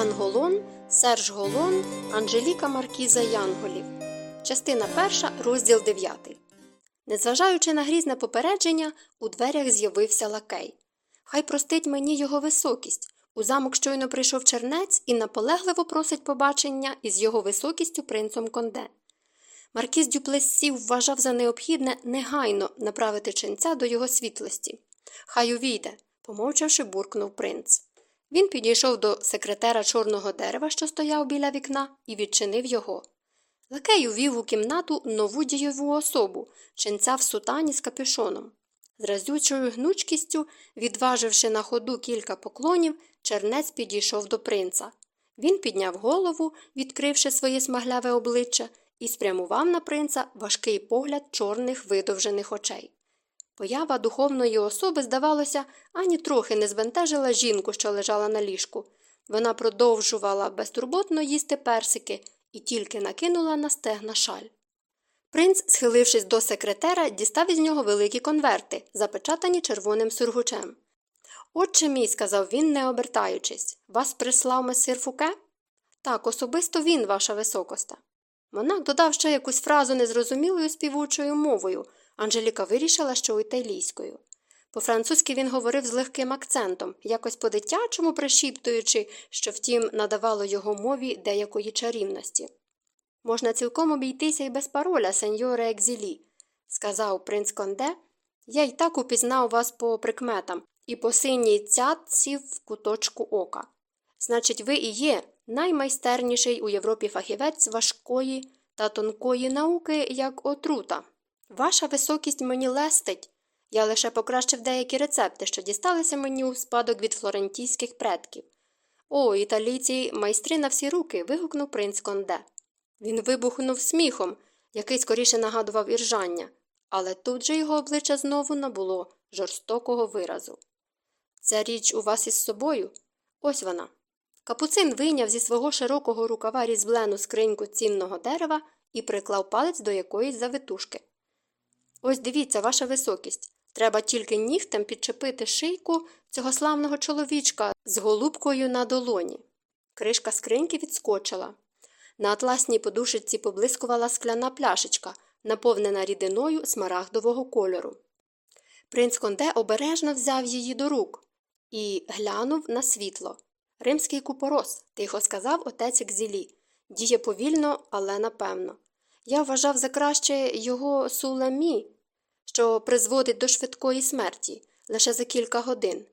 Ан Голон, Серж Голон, Анжеліка Маркіза Янголів. Частина перша, розділ 9. Незважаючи на грізне попередження, у дверях з'явився лакей. Хай простить мені його високість. У замок щойно прийшов чернець і наполегливо просить побачення із його високістю принцом Конде. Маркіз Дюплессі вважав за необхідне негайно направити ченця до його світлості. Хай увійде, помовчавши, буркнув принц. Він підійшов до секретера чорного дерева, що стояв біля вікна, і відчинив його. Лакей увів у кімнату нову дієву особу, ченця в сутані з капюшоном. З разючою гнучкістю, відваживши на ходу кілька поклонів, чернець підійшов до принца. Він підняв голову, відкривши своє смагляве обличчя, і спрямував на принца важкий погляд чорних видовжених очей. Поява духовної особи, здавалося, ані трохи не збентежила жінку, що лежала на ліжку. Вона продовжувала безтурботно їсти персики і тільки накинула на стегна шаль. Принц, схилившись до секретера, дістав із нього великі конверти, запечатані червоним сургучем. Отче мій, сказав він, не обертаючись, вас прислав месир Фуке? Так, особисто він, ваша високоста. Монах додав ще якусь фразу незрозумілою співучою мовою. Анжеліка вирішила, що італійською. По-французьки він говорив з легким акцентом, якось по дитячому пришіптуючи, що втім надавало його мові деякої чарівності. Можна цілком обійтися і без пароля, сеньоре Екзілі, сказав принц Конде. Я й так упізнав вас по прикметам і по синій цятці в куточку ока. Значить, ви і є наймайстерніший у Європі фахівець важкої та тонкої науки, як отрута. Ваша високість мені лестить. Я лише покращив деякі рецепти, що дісталися мені у спадок від флорентійських предків. О, італійці майстри на всі руки. вигукнув принц Конде. Він вибухнув сміхом, який скоріше нагадував іржання, але тут же його обличчя знову набуло жорстокого виразу. Ця річ у вас із собою? Ось вона. Капуцин вийняв зі свого широкого рукава різблену скриньку цінного дерева і приклав палець до якоїсь завитушки. Ось дивіться, ваша високість. Треба тільки нігтем підчепити шийку цього славного чоловічка з голубкою на долоні. Кришка скриньки відскочила. На атласній подушечці поблискувала скляна пляшечка, наповнена рідиною смарагдового кольору. Принц Конде обережно взяв її до рук і глянув на світло. Римський купорос, тихо сказав отець Екзілі. Діє повільно, але напевно. Я вважав за краще його сулемі, що призводить до швидкої смерті лише за кілька годин.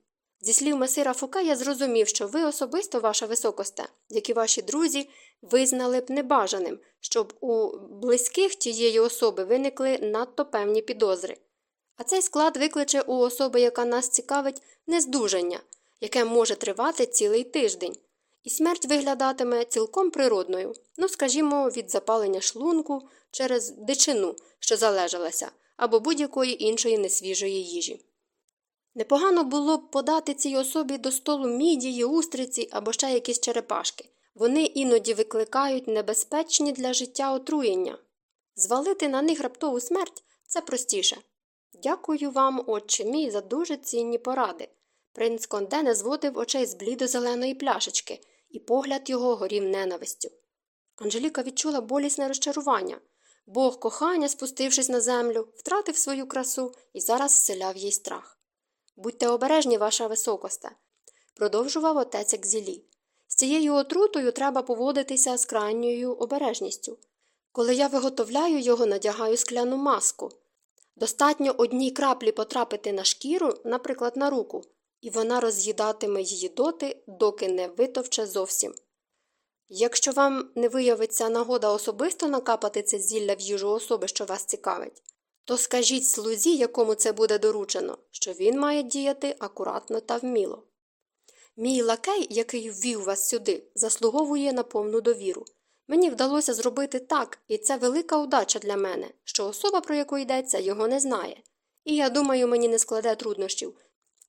Зі слів месира Фука я зрозумів, що ви особисто, ваша високосте, як і ваші друзі, визнали б небажаним, щоб у близьких тієї особи виникли надто певні підозри. А цей склад викличе у особи, яка нас цікавить, нездужання, яке може тривати цілий тиждень, і смерть виглядатиме цілком природною, ну, скажімо, від запалення шлунку через дичину, що залежалася, або будь-якої іншої несвіжої їжі. Непогано було б подати цій особі до столу мідії, устриці або ще якісь черепашки. Вони іноді викликають небезпечні для життя отруєння. Звалити на них раптову смерть це простіше. Дякую вам, отче мій, за дуже цінні поради. Принц Конде не зводив очей з блідо-зеленої пляшечки, і погляд його горів ненавистю. Анжеліка відчула болісне розчарування. Бог кохання, спустившись на землю, втратив свою красу і зараз вселяв їй страх. Будьте обережні, ваша високосте, продовжував отець Екзілі. З цією отрутою треба поводитися з крайньою обережністю. Коли я виготовляю його, надягаю скляну маску. Достатньо одній краплі потрапити на шкіру, наприклад, на руку, і вона роз'їдатиме її доти, доки не витовче зовсім. Якщо вам не виявиться нагода особисто накапати це зілля в їжу особи, що вас цікавить, то скажіть слузі, якому це буде доручено, що він має діяти акуратно та вміло. Мій лакей, який ввів вас сюди, заслуговує на повну довіру. Мені вдалося зробити так, і це велика удача для мене, що особа, про яку йдеться, його не знає. І я думаю, мені не складе труднощів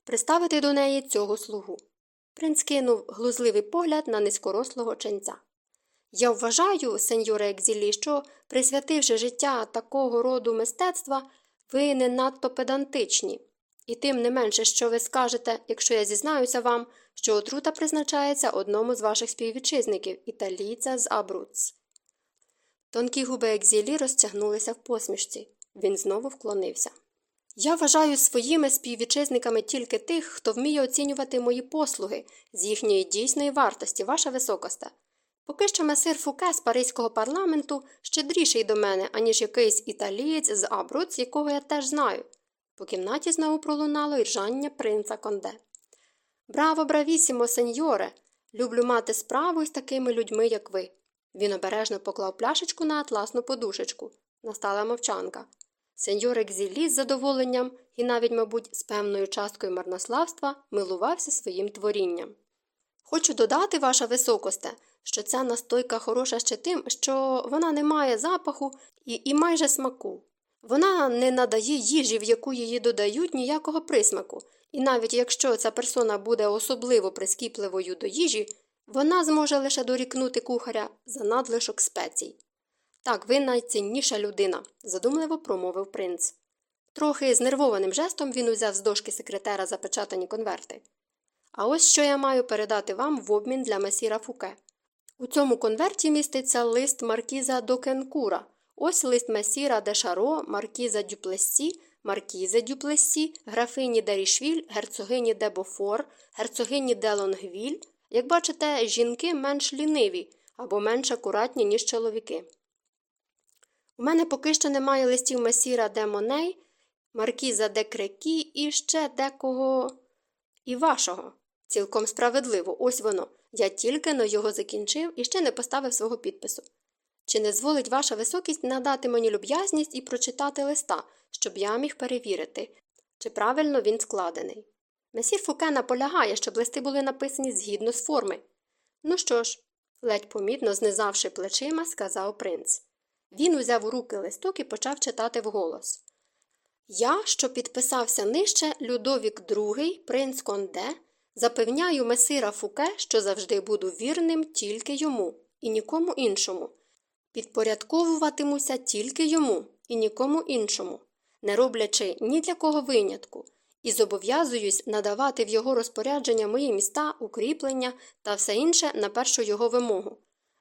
приставити до неї цього слугу. Принц кинув глузливий погляд на низькорослого ченця. Я вважаю, сеньоре Екзілі, що, присвятивши життя такого роду мистецтва, ви не надто педантичні. І тим не менше, що ви скажете, якщо я зізнаюся вам, що отрута призначається одному з ваших співвітчизників, італійця з Абруц. Тонкі губи екзілі розтягнулися в посмішці. Він знову вклонився. Я вважаю своїми співвітчизниками тільки тих, хто вміє оцінювати мої послуги з їхньої дійсної вартості, ваша високосте. Поки що месир Фуке з Паризького парламенту щедріший до мене, аніж якийсь італієць з Абруц, якого я теж знаю. По кімнаті знову пролунало іржання принца Конде. Браво, бравісімо, сеньоре! Люблю мати справу із такими людьми, як ви. Він обережно поклав пляшечку на атласну подушечку. Настала мовчанка. Сеньор Екзілі з задоволенням і навіть, мабуть, з певною часткою марнославства милувався своїм творінням. Хочу додати, ваша високосте, що ця настойка хороша ще тим, що вона не має запаху і, і майже смаку. Вона не надає їжі, в яку її додають ніякого присмаку, і навіть якщо ця персона буде особливо прискіпливою до їжі, вона зможе лише дорікнути кухаря за надлишок спецій. Так, ви найцінніша людина, задумливо промовив принц. Трохи знервованим жестом він узяв з дошки секретера запечатані конверти. А ось що я маю передати вам в обмін для месіра Фуке. У цьому конверті міститься лист маркіза Докенкура, ось лист месіра де Шаро, маркіза Дюплесі, маркізи Дюплесі, графині де Рішвіль, герцогині де Бофор, герцогині де Лонгвіль. Як бачите, жінки менш ліниві або менш акуратні, ніж чоловіки. У мене поки що немає листів месіра де Моней, маркіза де Крекі і ще декого і вашого. Цілком справедливо, ось воно. Я тільки но його закінчив і ще не поставив свого підпису. Чи не зволить ваша високість надати мені люб'язність і прочитати листа, щоб я міг перевірити, чи правильно він складений? Месір Фуке наполягає, щоб листи були написані згідно з форми. Ну що ж, ледь помітно знизавши плечима, сказав принц. Він узяв у руки листок і почав читати вголос. Я, що підписався нижче, Людовік II, принц Конде, запевняю месира Фуке, що завжди буду вірним тільки йому і нікому іншому. Підпорядковуватимуся тільки йому і нікому іншому, не роблячи ні для кого винятку, і зобов'язуюсь надавати в його розпорядження мої міста, укріплення та все інше на першу його вимогу.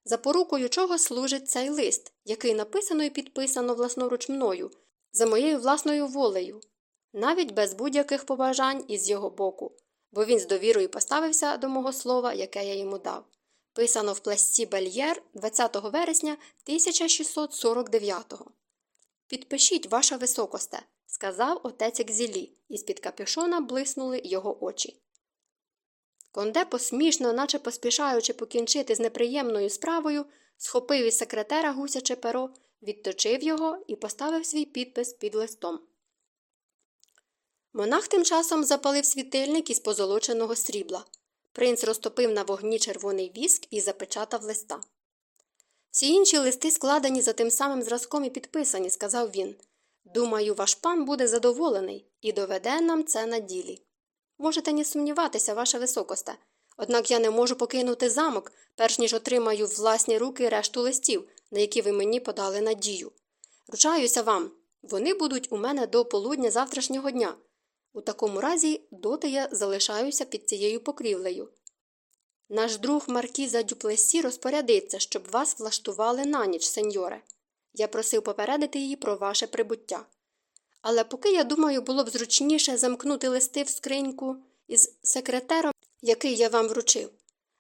Запорукою чого служить цей лист, який написано і підписано власноруч мною, за моєю власною волею, навіть без будь-яких побажань із його боку, бо він з довірою поставився до мого слова, яке я йому дав. Писано в пласті Бельєр 20 вересня 1649-го. Підпишіть, ваша високосте, сказав отець Екзілі, і з під капюшона блиснули його очі. Конде посмішно, наче поспішаючи покінчити з неприємною справою, схопив із секретера гусяче перо, відточив його і поставив свій підпис під листом. Монах тим часом запалив світильник із позолоченого срібла. Принц розтопив на вогні червоний віск і запечатав листа. Всі інші листи складені за тим самим зразком і підписані, сказав він. Думаю, ваш пан буде задоволений і доведе нам це на ділі. Можете не сумніватися, ваша високосте. Однак я не можу покинути замок, перш ніж отримаю в власні руки решту листів, на які ви мені подали надію. Ручаюся вам, вони будуть у мене до полудня завтрашнього дня. У такому разі доти я залишаюся під цією покрівлею. Наш друг Маркіза Дюплесі розпорядиться, щоб вас влаштували на ніч, сеньоре. Я просив попередити її про ваше прибуття. Але поки я думаю, було б зручніше замкнути листи в скриньку із секретером, який я вам вручив.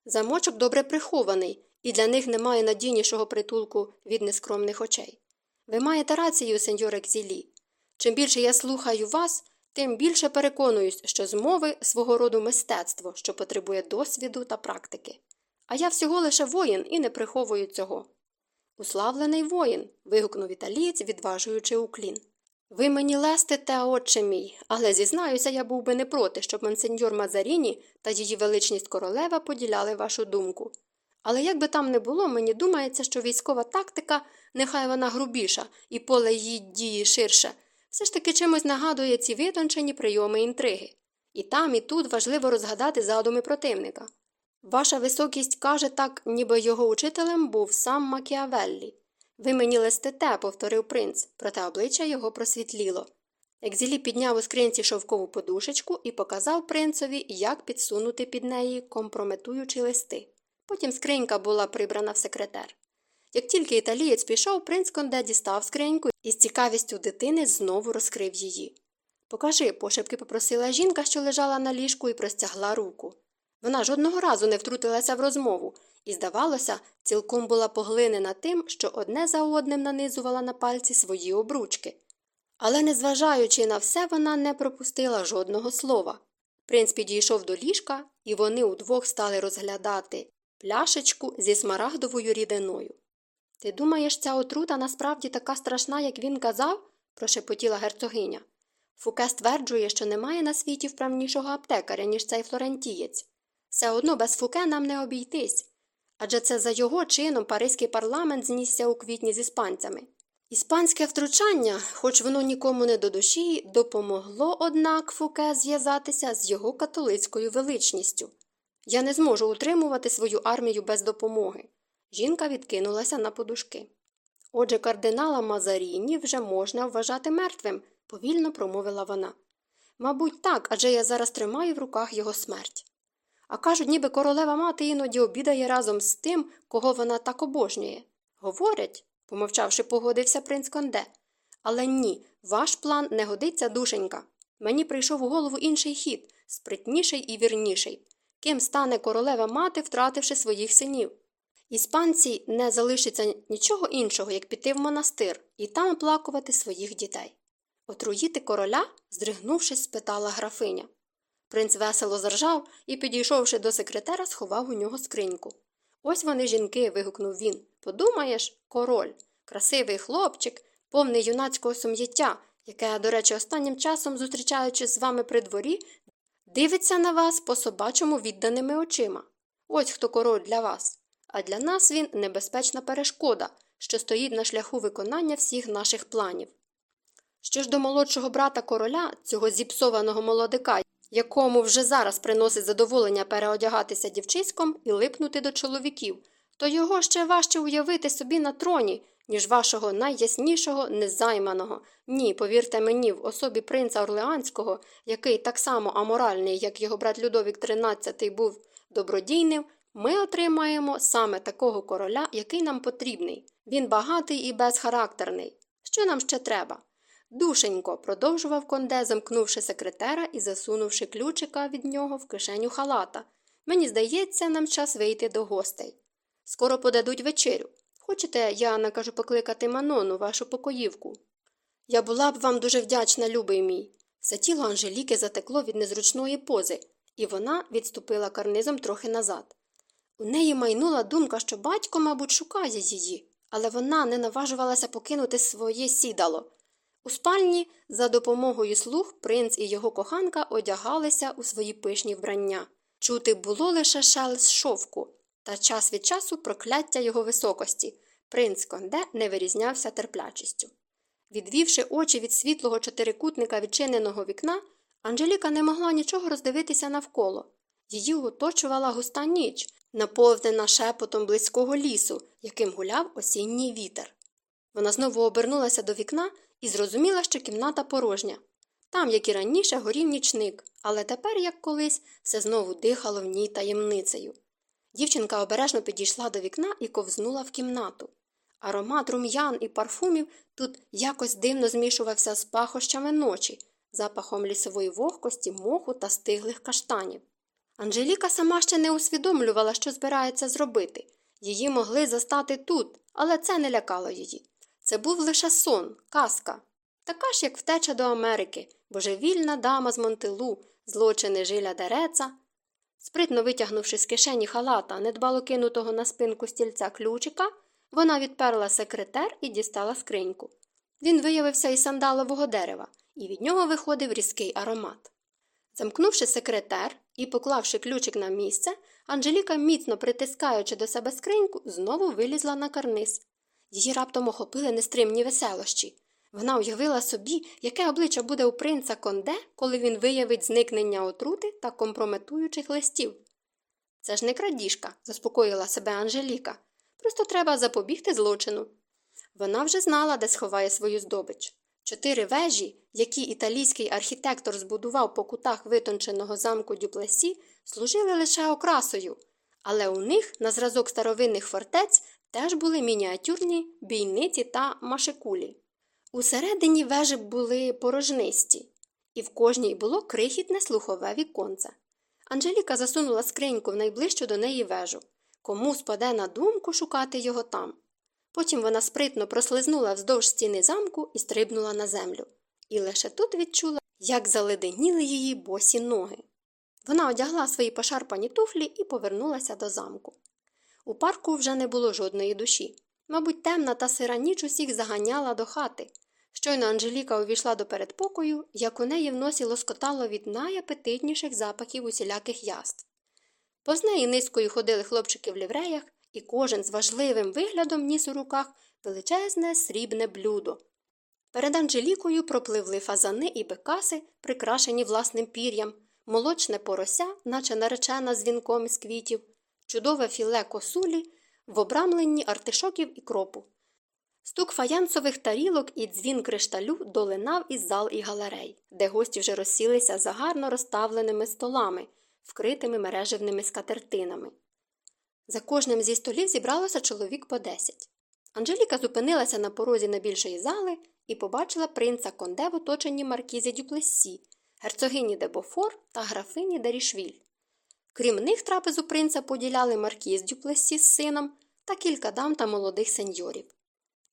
Замочок добре прихований, і для них немає надійнішого притулку від нескромних очей. Ви маєте рацію, сеньор Екзілі. Чим більше я слухаю вас, тим більше переконуюсь, що змови свого роду мистецтво, що потребує досвіду та практики. А я всього лише воїн і не приховую цього. Уславлений воїн. вигукнув італієць, відважуючи уклін. Ви мені лестите, отче мій, але зізнаюся, я був би не проти, щоб монсеньор Мазаріні та її величність королева поділяли вашу думку. Але як би там не було, мені думається, що військова тактика, нехай вона грубіша і поле її дії ширше, все ж таки чимось нагадує ці витончені прийоми інтриги. І там, і тут важливо розгадати задуми противника. Ваша високість каже так, ніби його учителем був сам Макіавеллі. Ви мені листите, повторив принц, проте обличчя його просвітліло. Екзілі підняв у скринці шовкову подушечку і показав принцові, як підсунути під неї компрометуючі листи. Потім скринька була прибрана в секретер. Як тільки італієць пішов, принц Конде дістав скриньку і з цікавістю дитини знову розкрив її. Покажи, пошепки попросила жінка, що лежала на ліжку, і простягла руку. Вона жодного разу не втрутилася в розмову і, здавалося, цілком була поглинена тим, що одне за одним нанизувала на пальці свої обручки. Але, незважаючи на все, вона не пропустила жодного слова. Принц підійшов до ліжка, і вони удвох стали розглядати пляшечку зі смарагдовою рідиною. Ти думаєш, ця отрута насправді така страшна, як він казав? прошепотіла герцогиня. Фуке стверджує, що немає на світі вправнішого аптекаря, ніж цей флорентієць. Все одно без фуке нам не обійтись. Адже це за його чином Паризький парламент знісся у квітні з іспанцями. Іспанське втручання, хоч воно нікому не до душі, допомогло, однак, Фуке зв'язатися з його католицькою величністю. Я не зможу утримувати свою армію без допомоги. Жінка відкинулася на подушки. Отже, кардинала Мазаріні вже можна вважати мертвим, повільно промовила вона. Мабуть, так, адже я зараз тримаю в руках його смерть. А кажуть, ніби королева мати іноді обідає разом з тим, кого вона так обожнює. Говорять, помовчавши, погодився принц Конде. Але ні, ваш план не годиться душенька. Мені прийшов у голову інший хід, спритніший і вірніший. Ким стане королева мати, втративши своїх синів? Іспанці не залишиться нічого іншого, як піти в монастир і там оплакувати своїх дітей. Отруїти короля? здригнувшись, спитала графиня. Принц весело заржав і, підійшовши до секретера, сховав у нього скриньку. Ось вони, жінки, вигукнув він. Подумаєш, король, красивий хлопчик, повний юнацького сум'яття, яке, до речі, останнім часом, зустрічаючись з вами при дворі, дивиться на вас по собачому відданими очима. Ось хто король для вас. А для нас він небезпечна перешкода, що стоїть на шляху виконання всіх наших планів. Що ж до молодшого брата короля, цього зіпсованого молодика, якому вже зараз приносить задоволення переодягатися дівчиськом і липнути до чоловіків, то його ще важче уявити собі на троні, ніж вашого найяснішого незайманого. Ні, повірте мені, в особі принца Орлеанського, який так само аморальний, як його брат Людовік XIII був добродійним, ми отримаємо саме такого короля, який нам потрібний. Він багатий і безхарактерний. Що нам ще треба? Душенько, продовжував конде, замкнувши секретера і засунувши ключика від нього в кишеню халата. Мені здається, нам час вийти до гостей. Скоро подадуть вечерю. Хочете, я накажу покликати Манону, вашу покоївку? Я була б вам дуже вдячна, любий мій. Все тіло Анжеліки затекло від незручної пози, і вона відступила карнизом трохи назад. У неї майнула думка, що батько, мабуть, шукає її, але вона не наважувалася покинути своє сідало. У спальні за допомогою слуг принц і його коханка одягалися у свої пишні вбрання. Чути було лише шелест шовку та час від часу прокляття його високості. Принц Конде не вирізнявся терплячістю. Відвівши очі від світлого чотирикутника відчиненого вікна, Анжеліка не могла нічого роздивитися навколо. Її оточувала густа ніч, наповнена шепотом близького лісу, яким гуляв осінній вітер. Вона знову обернулася до вікна і зрозуміла, що кімната порожня. Там, як і раніше, горів нічник, але тепер, як колись, все знову дихало в ній таємницею. Дівчинка обережно підійшла до вікна і ковзнула в кімнату. Аромат рум'ян і парфумів тут якось дивно змішувався з пахощами ночі, запахом лісової вогкості, моху та стиглих каштанів. Анжеліка сама ще не усвідомлювала, що збирається зробити. Її могли застати тут, але це не лякало її. Це був лише сон, казка, така ж, як втеча до Америки, божевільна дама з Монтелу, злочини жиля дереца. Спритно витягнувши з кишені халата, недбало кинутого на спинку стільця ключика, вона відперла секретер і дістала скриньку. Він виявився із сандалового дерева, і від нього виходив різкий аромат. Замкнувши секретер і поклавши ключик на місце, Анжеліка, міцно притискаючи до себе скриньку, знову вилізла на карниз. Її раптом охопили нестримні веселощі. Вона уявила собі, яке обличчя буде у принца Конде, коли він виявить зникнення отрути та компрометуючих листів. Це ж не крадіжка, заспокоїла себе Анжеліка. Просто треба запобігти злочину. Вона вже знала, де сховає свою здобич. Чотири вежі, які італійський архітектор збудував по кутах витонченого замку Дюплесі, служили лише окрасою, але у них, на зразок старовинних фортець, теж були мініатюрні бійниці та машикулі. Усередині вежі були порожнисті, і в кожній було крихітне слухове віконце. Анжеліка засунула скриньку в найближчу до неї вежу. Кому спаде на думку шукати його там. Потім вона спритно прослизнула вздовж стіни замку і стрибнула на землю. І лише тут відчула, як заледеніли її босі ноги. Вона одягла свої пошарпані туфлі і повернулася до замку. У парку вже не було жодної душі. Мабуть, темна та сира ніч усіх заганяла до хати. Щойно Анжеліка увійшла до передпокою, як у неї в носі лоскотало від найапетитніших запахів усіляких яств. Поз неї низкою ходили хлопчики в лівреях, і кожен з важливим виглядом ніс у руках величезне срібне блюдо. Перед Анжелікою пропливли фазани і бекаси, прикрашені власним пір'ям, молочне порося, наче наречена з вінком із квітів, чудове філе косулі в обрамленні артишоків і кропу. Стук фаянсових тарілок і дзвін кришталю долинав із зал і галерей, де гості вже розсілися за гарно розставленими столами, вкритими мережевними скатертинами. За кожним зі столів зібралося чоловік по десять. Анжеліка зупинилася на порозі найбільшої зали і побачила принца Конде в оточенні маркізі Дюплесі, герцогині де Бофор та графині де Рішвіль. Крім них, трапезу принца поділяли маркіз Дюплесі з сином та кілька дам та молодих сеньорів.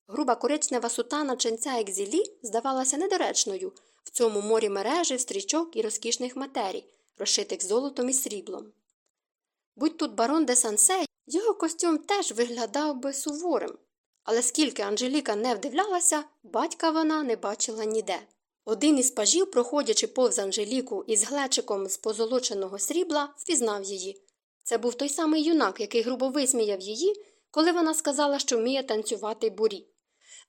Груба коричнева сутана ченця екзілі здавалася недоречною в цьому морі мережі, стрічок і розкішних матерій, розшитих золотом і сріблом. Будь тут барон де Сансе, його костюм теж виглядав би суворим, але скільки Анжеліка не вдивлялася, батька вона не бачила ніде. Один із пажів, проходячи повз Анжеліку із глечиком з позолоченого срібла, впізнав її. Це був той самий юнак, який грубо висміяв її, коли вона сказала, що вміє танцювати бурі.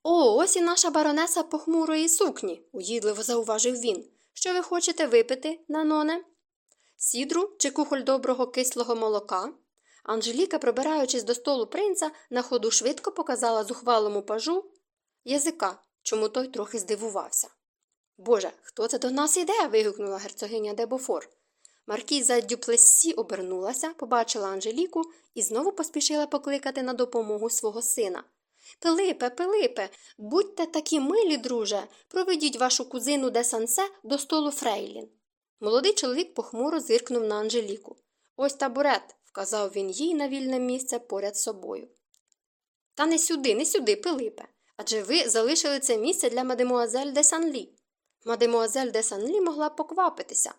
О, ось і наша баронеса похмурої сукні, уїдливо зауважив він. Що ви хочете випити, наноне? Сідру чи кухоль доброго кислого молока? Анжеліка, пробираючись до столу принца, на ходу швидко показала зухвалому пажу язика, чому той трохи здивувався. Боже, хто це до нас іде? вигукнула герцогиня Дебофор. Маркіза Дюплессі обернулася, побачила Анжеліку і знову поспішила покликати на допомогу свого сина. Пилипе, Пилипе, будьте такі милі, друже, проведіть вашу кузину де Сансе до столу Фрейлін. Молодий чоловік похмуро зиркнув на Анжеліку. Ось табурет, вказав він їй на вільне місце поряд собою. Та не сюди, не сюди, Пилипе. Адже ви залишили це місце для мадемуазель де Санлі. Мадемуазель де Санлі могла поквапитися.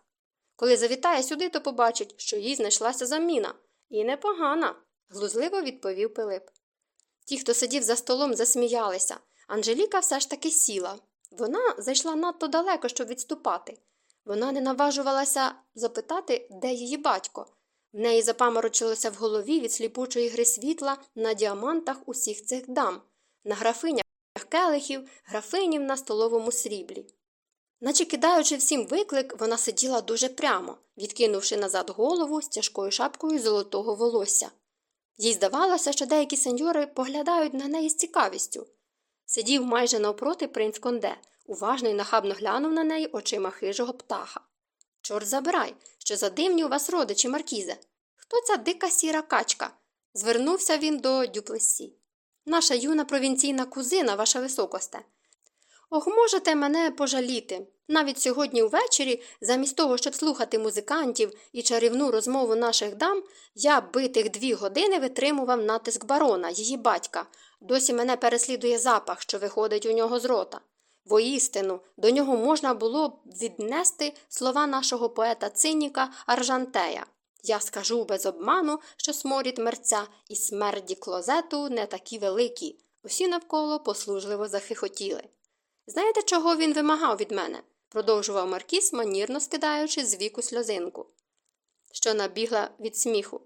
Коли завітає сюди, то побачить, що їй знайшлася заміна. І непогана, глузливо відповів Пилип. Ті, хто сидів за столом, засміялися. Анжеліка все ж таки сіла. Вона зайшла надто далеко, щоб відступати. Вона не наважувалася запитати, де її батько. В неї запаморочилося в голові від сліпучої гри світла на діамантах усіх цих дам, на графинях келихів, графинів на столовому сріблі. Наче кидаючи всім виклик, вона сиділа дуже прямо, відкинувши назад голову з тяжкою шапкою золотого волосся. Їй здавалося, що деякі сеньори поглядають на неї з цікавістю. Сидів майже навпроти принц Конде, уважно й нахабно глянув на неї очима хижого птаха. Чорт забирай, що за дивні у вас родичі, Маркізе. Хто ця дика сіра качка? Звернувся він до Дюплесі. Наша юна провінційна кузина, ваша високосте. Ох, можете мене пожаліти. Навіть сьогодні ввечері, замість того, щоб слухати музикантів і чарівну розмову наших дам, я битих дві години витримував натиск барона, її батька. Досі мене переслідує запах, що виходить у нього з рота. Воістину, до нього можна було б віднести слова нашого поета циніка Аржантея. Я скажу без обману, що сморід мерця і смерді клозету не такі великі. Усі навколо послужливо захихотіли. Знаєте, чого він вимагав від мене? продовжував Маркіс, манірно скидаючи з віку сльозинку, що набігла від сміху.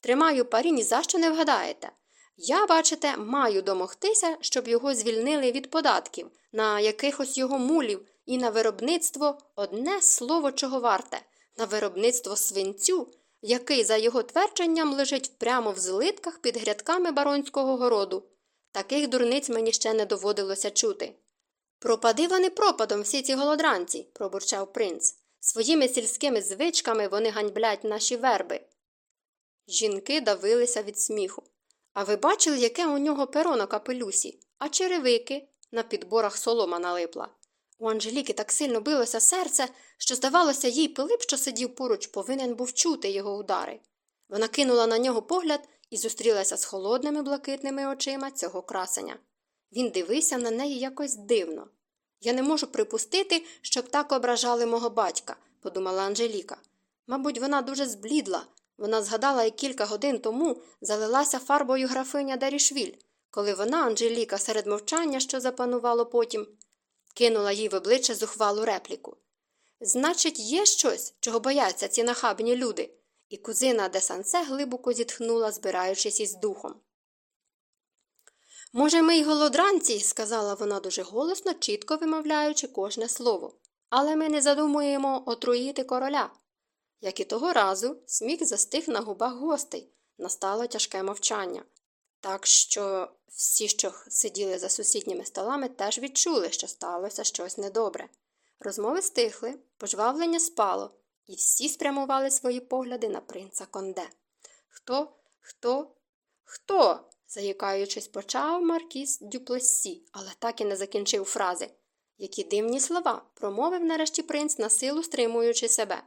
Тримаю парі, ні за що не вгадаєте. Я, бачите, маю домогтися, щоб його звільнили від податків, на якихось його мулів і на виробництво одне слово чого варте, на виробництво свинцю, який, за його твердженням, лежить прямо в злитках під грядками баронського городу. Таких дурниць мені ще не доводилося чути. Пропади вони пропадом всі ці голодранці, пробурчав принц. Своїми сільськими звичками вони ганьблять наші верби. Жінки давилися від сміху. А ви бачили, яке у нього перо на капелюсі, а черевики на підборах солома налипла. У Анжеліки так сильно билося серце, що, здавалося, їй Пилип, що сидів поруч, повинен був чути його удари. Вона кинула на нього погляд і зустрілася з холодними блакитними очима цього красення. Він дивився на неї якось дивно. Я не можу припустити, щоб так ображали мого батька, подумала Анжеліка. Мабуть, вона дуже зблідла. Вона згадала, як кілька годин тому залилася фарбою графиня Дарішвіль, коли вона, Анжеліка, серед мовчання, що запанувало потім, кинула їй в обличчя зухвалу репліку. Значить, є щось, чого бояться ці нахабні люди, і кузина де Сансе глибоко зітхнула, збираючись із духом. Може, ми й голодранці, сказала вона дуже голосно, чітко вимовляючи кожне слово, але ми не задумуємо отруїти короля. Як і того разу, сміх застиг на губах гостей, настало тяжке мовчання. Так що всі, що сиділи за сусідніми столами, теж відчули, що сталося щось недобре. Розмови стихли, пожвавлення спало, і всі спрямували свої погляди на принца Конде. Хто, хто, хто? Заїкаючись, почав Маркіс Дюплесі, але так і не закінчив фрази. Які дивні слова, промовив нарешті принц, на силу стримуючи себе.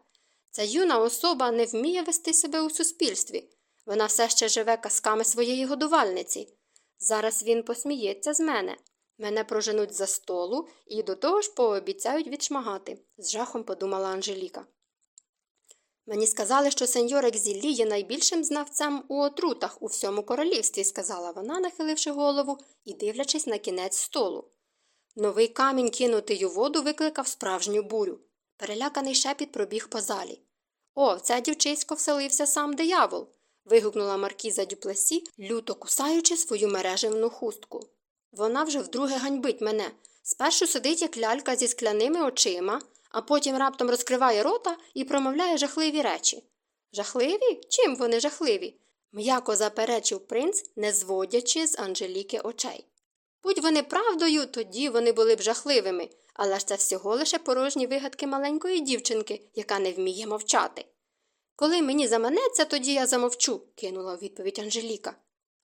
Ця юна особа не вміє вести себе у суспільстві. Вона все ще живе казками своєї годувальниці. Зараз він посміється з мене. Мене проженуть за столу і до того ж пообіцяють відшмагати, з жахом подумала Анжеліка. Мені сказали, що сеньор Екзілі є найбільшим знавцем у отрутах у всьому королівстві, сказала вона, нахиливши голову і дивлячись на кінець столу. Новий камінь, кинутий у воду, викликав справжню бурю. Переляканий шепіт пробіг по залі. О, це дівчисько вселився сам диявол. вигукнула маркіза Дюплесі, люто кусаючи свою мережевну хустку. Вона вже вдруге ганьбить мене. Спершу сидить як лялька зі скляними очима, а потім раптом розкриває рота і промовляє жахливі речі. Жахливі? Чим вони жахливі? м'яко заперечив принц, не зводячи з Анжеліки очей. Будь вони правдою, тоді вони були б жахливими, але ж це всього лише порожні вигадки маленької дівчинки, яка не вміє мовчати. Коли мені заманеться, тоді я замовчу, кинула у відповідь Анжеліка.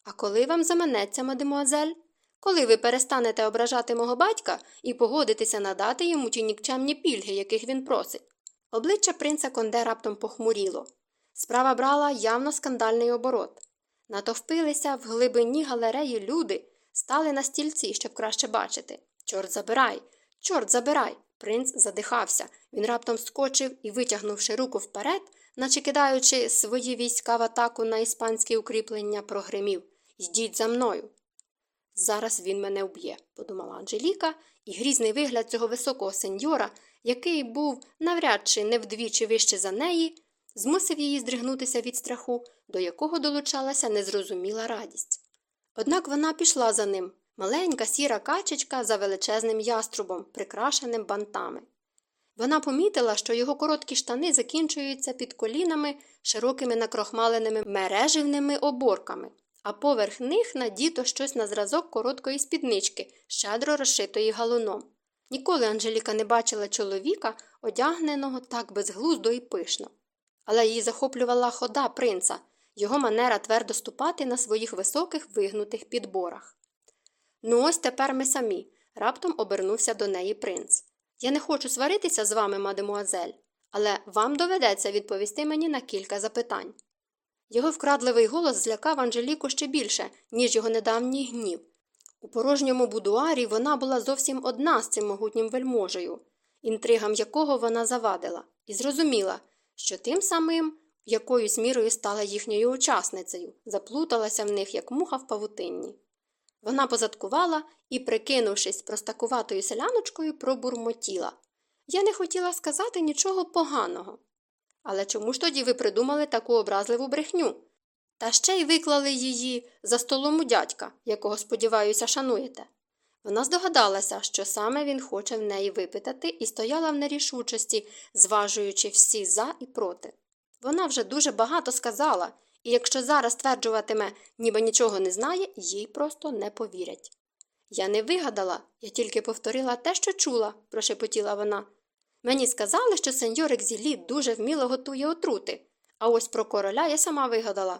А коли вам заманеться, мадемуазель? Коли ви перестанете ображати мого батька і погодитеся надати йому ті нікчемні пільги, яких він просить? Обличчя принца Конде раптом похмуріло. Справа брала явно скандальний оборот. Натовпилися в глибині галереї люди, стали на стільці, щоб краще бачити. Чорт забирай, чорт забирай. Принц задихався. Він раптом скочив і, витягнувши руку вперед, наче кидаючи свої війська в атаку на іспанські укріплення, прогримів Йдіть за мною. Зараз він мене вб'є, подумала Анжеліка, і грізний вигляд цього високого сеньора, який був навряд чи не вдвічі вище за неї, змусив її здригнутися від страху, до якого долучалася незрозуміла радість. Однак вона пішла за ним маленька сіра качечка за величезним яструбом, прикрашеним бантами. Вона помітила, що його короткі штани закінчуються під колінами широкими накрохмаленими мереживними оборками а поверх них надіто щось на зразок короткої спіднички, щедро розшитої галуном. Ніколи Анжеліка не бачила чоловіка, одягненого так безглуздо і пишно. Але її захоплювала хода принца, його манера твердо ступати на своїх високих вигнутих підборах. Ну, ось тепер ми самі, раптом обернувся до неї принц. Я не хочу сваритися з вами, мадемуазель, але вам доведеться відповісти мені на кілька запитань. Його вкрадливий голос злякав Анжеліку ще більше, ніж його недавній гнів. У порожньому будуарі вона була зовсім одна з цим могутнім вельможею, інтригам якого вона завадила, і зрозуміла, що тим самим якоюсь мірою стала їхньою учасницею, заплуталася в них, як муха в павутинні. Вона позадкувала і, прикинувшись простакуватою селяночкою, пробурмотіла. Я не хотіла сказати нічого поганого. Але чому ж тоді ви придумали таку образливу брехню? Та ще й виклали її за столом у дядька, якого, сподіваюся, шануєте. Вона здогадалася, що саме він хоче в неї випитати, і стояла в нерішучості, зважуючи всі за і проти. Вона вже дуже багато сказала, і якщо зараз стверджуватиме, ніби нічого не знає, їй просто не повірять. Я не вигадала, я тільки повторила те, що чула, прошепотіла вона. Мені сказали, що сеньор Екзілі дуже вміло готує отрути, а ось про короля я сама вигадала.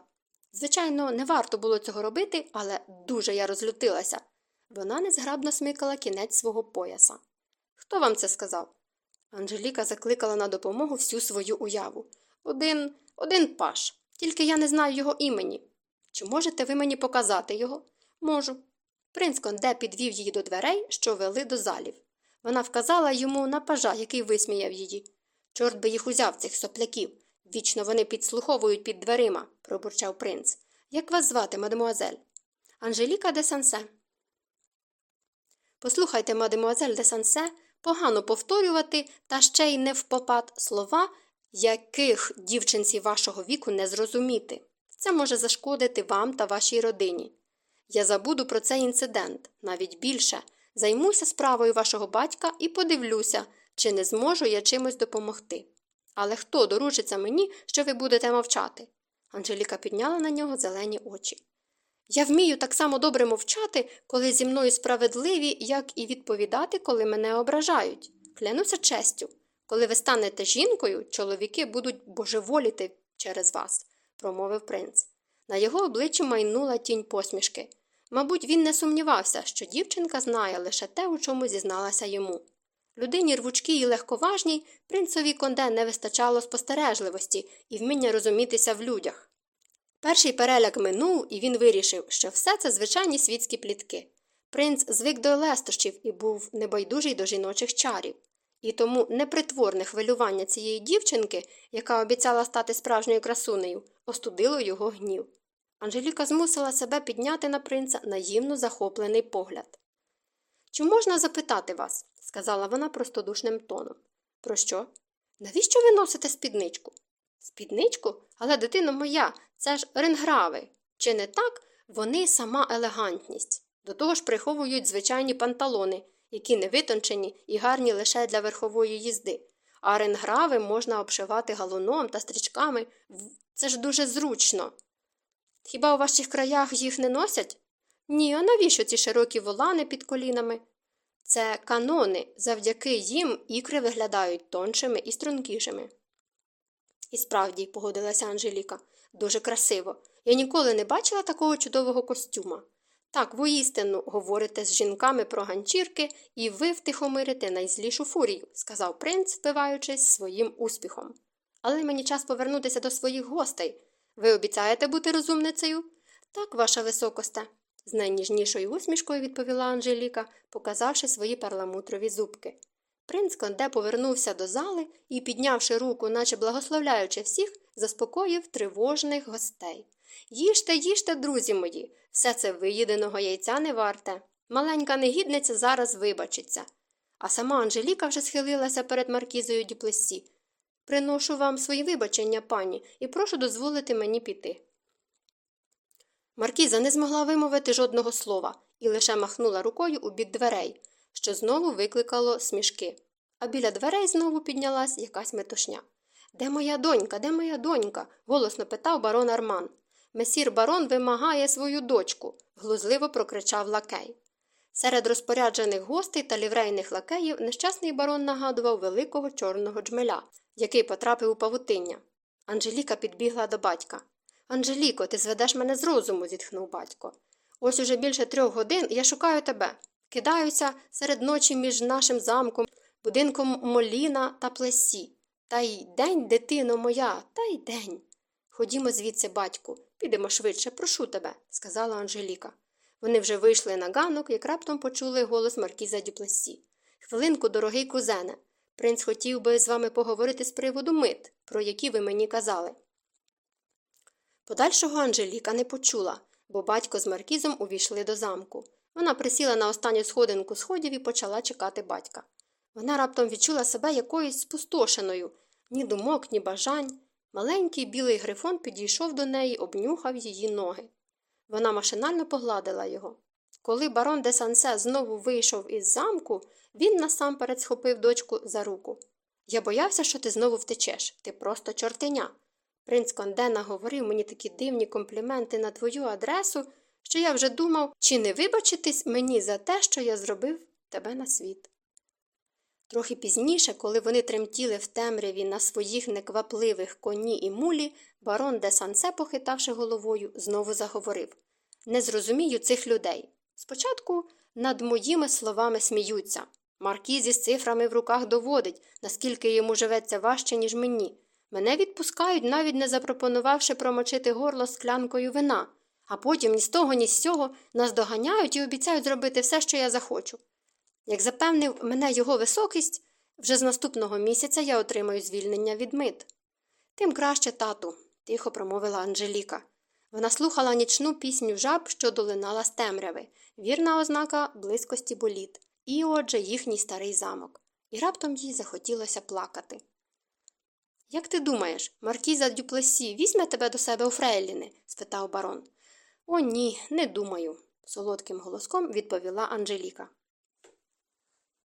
Звичайно, не варто було цього робити, але дуже я розлютилася. Вона незграбно смикала кінець свого пояса. Хто вам це сказав? Анжеліка закликала на допомогу всю свою уяву. Один один паш, тільки я не знаю його імені. Чи можете ви мені показати його? Можу. Принц Конде підвів її до дверей, що вели до залів. Вона вказала йому на пажа, який висміяв її. Чорт би їх узяв, цих сопляків. Вічно вони підслуховують під дверима, пробурчав принц. Як вас звати, мадемуазель? Анжеліка де Сансе. Послухайте, мадемуазель де Сансе, погано повторювати та ще й не впопад слова, яких дівчинці вашого віку не зрозуміти. Це може зашкодити вам та вашій родині. Я забуду про цей інцидент, навіть більше, займуся справою вашого батька і подивлюся, чи не зможу я чимось допомогти. Але хто доручиться мені, що ви будете мовчати? Анжеліка підняла на нього зелені очі. Я вмію так само добре мовчати, коли зі мною справедливі, як і відповідати, коли мене ображають. Клянуся честю. Коли ви станете жінкою, чоловіки будуть божеволіти через вас, промовив принц. На його обличчі майнула тінь посмішки. Мабуть, він не сумнівався, що дівчинка знає лише те, у чому зізналася йому. Людині рвучкій і легковажній принцові конде не вистачало спостережливості і вміння розумітися в людях. Перший переляк минув, і він вирішив, що все це звичайні світські плітки. Принц звик до лестощів і був небайдужий до жіночих чарів. І тому непритворне хвилювання цієї дівчинки, яка обіцяла стати справжньою красунею, остудило його гнів. Анжеліка змусила себе підняти на принца наївно захоплений погляд. Чи можна запитати вас? сказала вона простодушним тоном. Про що? Навіщо ви носите спідничку? Спідничку? Але, дитино моя, це ж ренграви. Чи не так? Вони сама елегантність. До того ж приховують звичайні панталони, які не витончені і гарні лише для верхової їзди. А ренграви можна обшивати галуном та стрічками. Це ж дуже зручно. Хіба у ваших краях їх не носять? Ні, а навіщо ці широкі волани під колінами? Це канони, завдяки їм ікри виглядають тоншими і стрункішими. І справді, погодилася Анжеліка, дуже красиво. Я ніколи не бачила такого чудового костюма. Так, воістину говорите з жінками про ганчірки, і ви втихомирите найзлішу фурію, сказав принц, впиваючись своїм успіхом. Але мені час повернутися до своїх гостей. Ви обіцяєте бути розумницею? Так, ваша високосте, з найніжнішою усмішкою відповіла Анжеліка, показавши свої перламутрові зубки. Принц Конде повернувся до зали і, піднявши руку, наче благословляючи всіх, заспокоїв тривожних гостей. Їжте, їжте, друзі мої, все це виїденого яйця не варте. Маленька негідниця зараз вибачиться. А сама Анжеліка вже схилилася перед маркізою Дюплесі. Приношу вам свої вибачення, пані, і прошу дозволити мені піти. Маркіза не змогла вимовити жодного слова і лише махнула рукою у бік дверей, що знову викликало смішки. А біля дверей знову піднялась якась метушня. Де моя донька, де моя донька? голосно питав барон Арман. Месір барон вимагає свою дочку, глузливо прокричав лакей. Серед розпоряджених гостей та ліврейних лакеїв нещасний барон нагадував великого чорного джмеля, який потрапив у павутиння. Анжеліка підбігла до батька. Анжеліко, ти зведеш мене з розуму, зітхнув батько. Ось уже більше трьох годин я шукаю тебе. Кидаюся серед ночі між нашим замком, будинком Моліна та плесі. Та й день, дитино моя, та й день. Ходімо звідси, батьку, підемо швидше, прошу тебе, сказала Анжеліка. Вони вже вийшли на ганок, як раптом почули голос Маркіза Дюплесі. Хвилинку, дорогий кузене. Принц хотів би з вами поговорити з приводу мит, про які ви мені казали. Подальшого Анжеліка не почула, бо батько з Маркізом увійшли до замку. Вона присіла на останню сходинку сходів і почала чекати батька. Вона раптом відчула себе якоюсь спустошеною ні думок, ні бажань. Маленький білий грифон підійшов до неї, обнюхав її ноги. Вона машинально погладила його. Коли барон де Сансе знову вийшов із замку, він насамперед схопив дочку за руку. Я боявся, що ти знову втечеш. Ти просто чортеня. Принц Конде наговорив мені такі дивні компліменти на твою адресу, що я вже думав, чи не вибачитись мені за те, що я зробив тебе на світ. Трохи пізніше, коли вони тремтіли в темряві на своїх неквапливих коні і мулі, барон де Сансе, похитавши головою, знову заговорив Не зрозумію цих людей. Спочатку над моїми словами сміються. Маркіз із цифрами в руках доводить, наскільки йому живеться важче, ніж мені. Мене відпускають, навіть не запропонувавши промочити горло склянкою вина, а потім ні з того, ні з цього нас доганяють і обіцяють зробити все, що я захочу. Як запевнив мене його високість, вже з наступного місяця я отримаю звільнення від мит. Тим краще, тату, тихо промовила Анжеліка. Вона слухала нічну пісню жаб, що долинала з темряви, вірна ознака близькості боліт, і, отже, їхній старий замок, і раптом їй захотілося плакати. Як ти думаєш, Маркіза Дюплесі візьме тебе до себе у Фрейліни? спитав барон. О, ні, не думаю, солодким голоском відповіла Анжеліка.